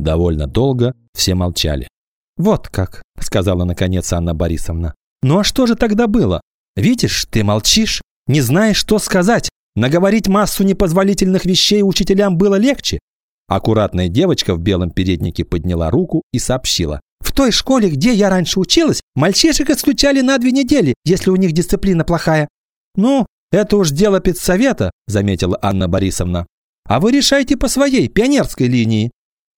Довольно долго все молчали. «Вот как», – сказала наконец Анна Борисовна. «Ну а что же тогда было? Видишь, ты молчишь, не знаешь, что сказать. Наговорить массу непозволительных вещей учителям было легче». Аккуратная девочка в белом переднике подняла руку и сообщила. «В той школе, где я раньше училась, мальчишек исключали на две недели, если у них дисциплина плохая». «Ну, это уж дело педсовета», – заметила Анна Борисовна. «А вы решайте по своей, пионерской линии».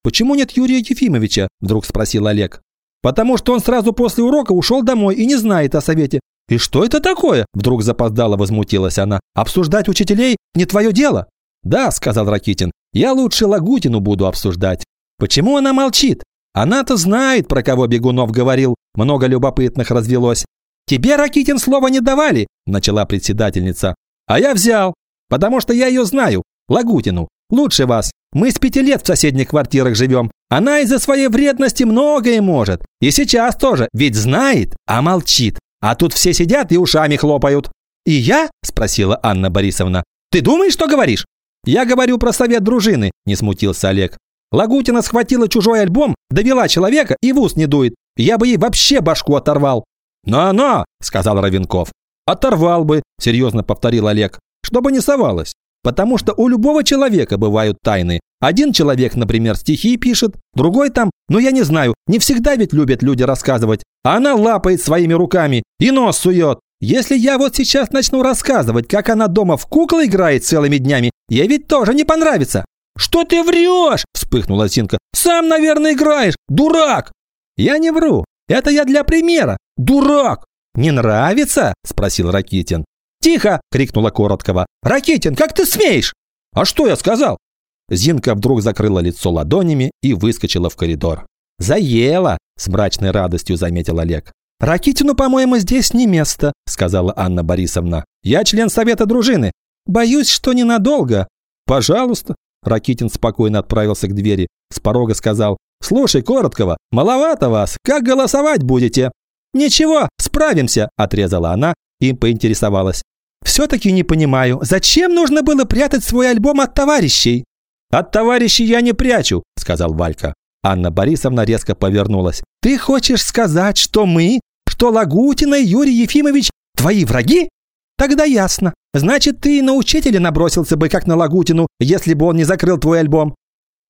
«Почему нет Юрия Ефимовича?» – вдруг спросил Олег. «Потому что он сразу после урока ушел домой и не знает о совете». «И что это такое?» – вдруг запоздало возмутилась она. «Обсуждать учителей не твое дело». «Да», – сказал Ракитин, – «я лучше Лагутину буду обсуждать». «Почему она молчит? Она-то знает, про кого Бегунов говорил. Много любопытных развелось. «Тебе, Ракитин, слова не давали», – начала председательница. «А я взял, потому что я ее знаю, Лагутину. Лучше вас. Мы с пяти лет в соседних квартирах живем. Она из-за своей вредности многое может. И сейчас тоже, ведь знает, а молчит. А тут все сидят и ушами хлопают». «И я?» – спросила Анна Борисовна. «Ты думаешь, что говоришь?» «Я говорю про совет дружины», – не смутился Олег. Лагутина схватила чужой альбом, довела человека и в ус не дует. Я бы ей вообще башку оторвал. «На-на!» – сказал Равенков. «Оторвал бы», – серьезно повторил Олег, – «чтобы не совалось». Потому что у любого человека бывают тайны. Один человек, например, стихи пишет, другой там, ну я не знаю, не всегда ведь любят люди рассказывать. А она лапает своими руками и нос сует. Если я вот сейчас начну рассказывать, как она дома в куклы играет целыми днями, ей ведь тоже не понравится. «Что ты врешь?» – вспыхнула Зинка. «Сам, наверное, играешь, дурак!» «Я не вру, это я для примера. Дурак!» «Не нравится?» – спросил Ракитин. «Тихо!» – крикнула Короткова. «Ракетин, как ты смеешь?» «А что я сказал?» Зинка вдруг закрыла лицо ладонями и выскочила в коридор. «Заела!» – с мрачной радостью заметил Олег. «Ракитину, по-моему, здесь не место», – сказала Анна Борисовна. «Я член совета дружины. Боюсь, что ненадолго». «Пожалуйста». Ракитин спокойно отправился к двери. С порога сказал. «Слушай, Короткова, маловато вас. Как голосовать будете?» «Ничего, справимся», – отрезала она и поинтересовалась. «Все-таки не понимаю, зачем нужно было прятать свой альбом от товарищей?» «От товарищей я не прячу», – сказал Валька. Анна Борисовна резко повернулась. «Ты хочешь сказать, что мы, что Лагутина и Юрий Ефимович твои враги? Тогда ясно. Значит, ты и на учителя набросился бы, как на Лагутину, если бы он не закрыл твой альбом».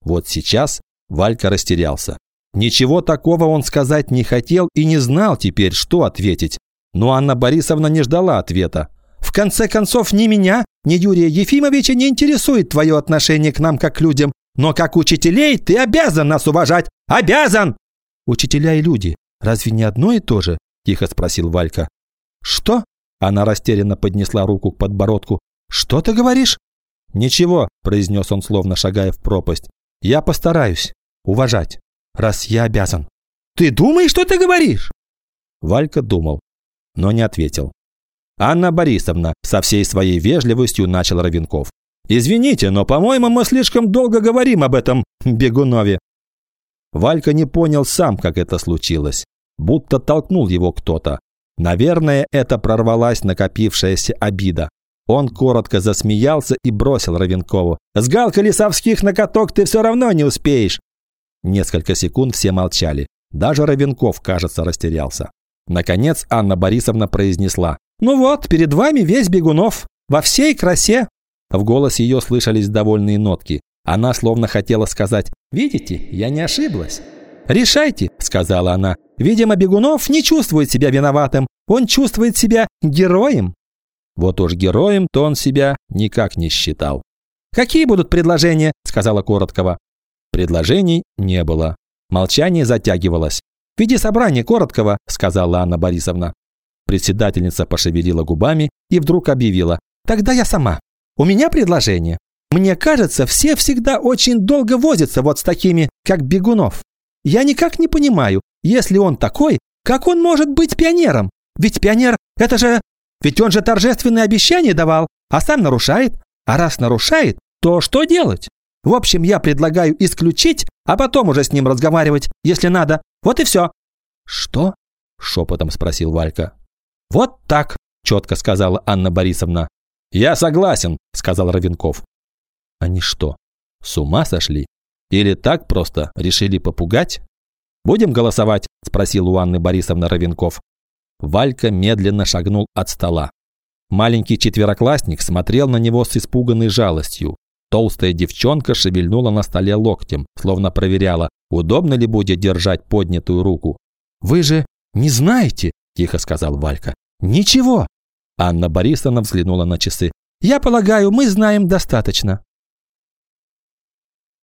Вот сейчас Валька растерялся. Ничего такого он сказать не хотел и не знал теперь, что ответить. Но Анна Борисовна не ждала ответа. В конце концов, ни меня, ни Юрия Ефимовича не интересует твое отношение к нам как к людям. Но как учителей ты обязан нас уважать. Обязан!» «Учителя и люди. Разве не одно и то же?» – тихо спросил Валька. «Что?» – она растерянно поднесла руку к подбородку. «Что ты говоришь?» «Ничего», – произнес он, словно шагая в пропасть. «Я постараюсь уважать, раз я обязан». «Ты думаешь, что ты говоришь?» Валька думал, но не ответил. «Анна Борисовна», со всей своей вежливостью начал Равенков. «Извините, но, по-моему, мы слишком долго говорим об этом Бегунове». Валька не понял сам, как это случилось. Будто толкнул его кто-то. Наверное, это прорвалась накопившаяся обида. Он коротко засмеялся и бросил Равенкову. «С Галкой Лисовских на каток ты все равно не успеешь!» Несколько секунд все молчали. Даже Равенков, кажется, растерялся. Наконец Анна Борисовна произнесла. «Ну вот, перед вами весь Бегунов. Во всей красе». В голосе ее слышались довольные нотки. Она словно хотела сказать «Видите, я не ошиблась». «Решайте», – сказала она. «Видимо, Бегунов не чувствует себя виноватым. Он чувствует себя героем». Вот уж героем-то он себя никак не считал. «Какие будут предложения?» – сказала Короткова. Предложений не было. Молчание затягивалось. «Веди собрание Короткого», – сказала Анна Борисовна. Председательница пошевелила губами и вдруг объявила. «Тогда я сама. У меня предложение. Мне кажется, все всегда очень долго возятся вот с такими, как Бегунов. Я никак не понимаю, если он такой, как он может быть пионером? Ведь пионер – это же... Ведь он же торжественные обещания давал, а сам нарушает. А раз нарушает, то что делать? В общем, я предлагаю исключить, а потом уже с ним разговаривать, если надо. Вот и все». «Что?» – шепотом спросил Валька. «Вот так», – четко сказала Анна Борисовна. «Я согласен», – сказал Равенков. «Они что, с ума сошли? Или так просто решили попугать? «Будем голосовать?» – спросил у Анны Борисовны Равенков. Валька медленно шагнул от стола. Маленький четвероклассник смотрел на него с испуганной жалостью. Толстая девчонка шевельнула на столе локтем, словно проверяла, удобно ли будет держать поднятую руку. «Вы же не знаете?» – тихо сказал Валька. «Ничего!» Анна Борисовна взглянула на часы. «Я полагаю, мы знаем достаточно».